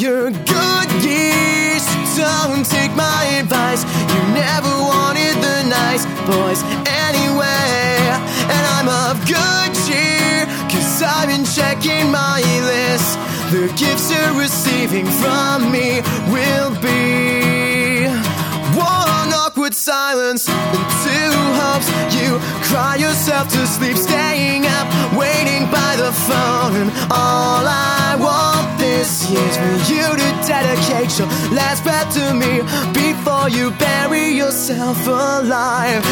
your good years. Don't take my advice. You never wanted the nice boys anyway. And I'm of good cheer, cause I've been checking my list. The gifts you're receiving from me will be one awkward silence and two hopes. You cry yourself to sleep, staying up, waiting by the phone. And all I this year's for you to dedicate your last breath to me before you bury yourself alive.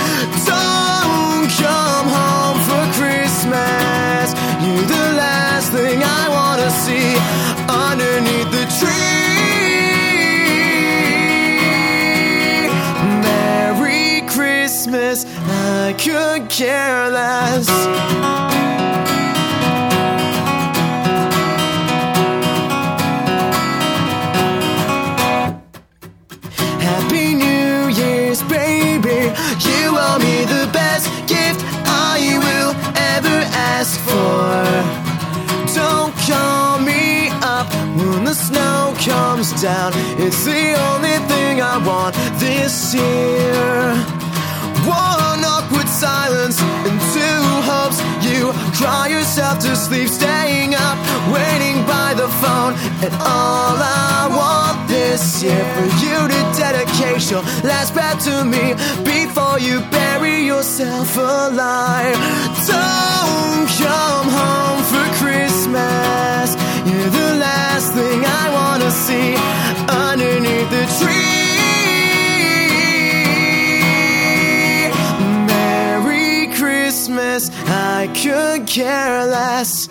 Don't come home for Christmas. You're the last thing I wanna see underneath the tree. Merry Christmas, I could care less. Comes down. It's the only thing I want this year. One awkward silence and two hopes. You cry yourself to sleep, staying up, waiting by the phone. And all I want this year for you to dedicate your last breath to me before you bury yourself alive. Don't could care less.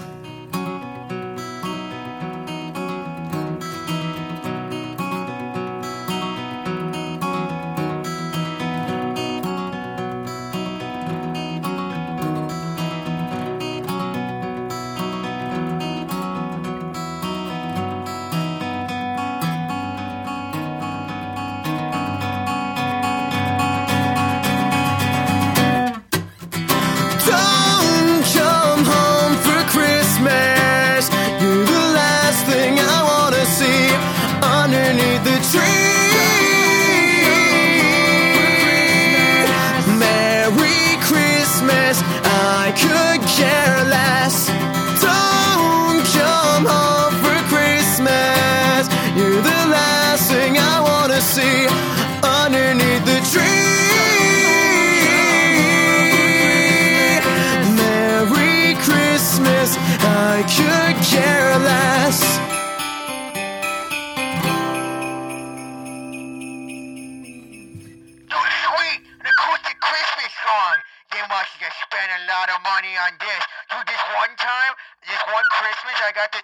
Could care spent a lot of money on this. Dude, this one time, this one Christmas, I got the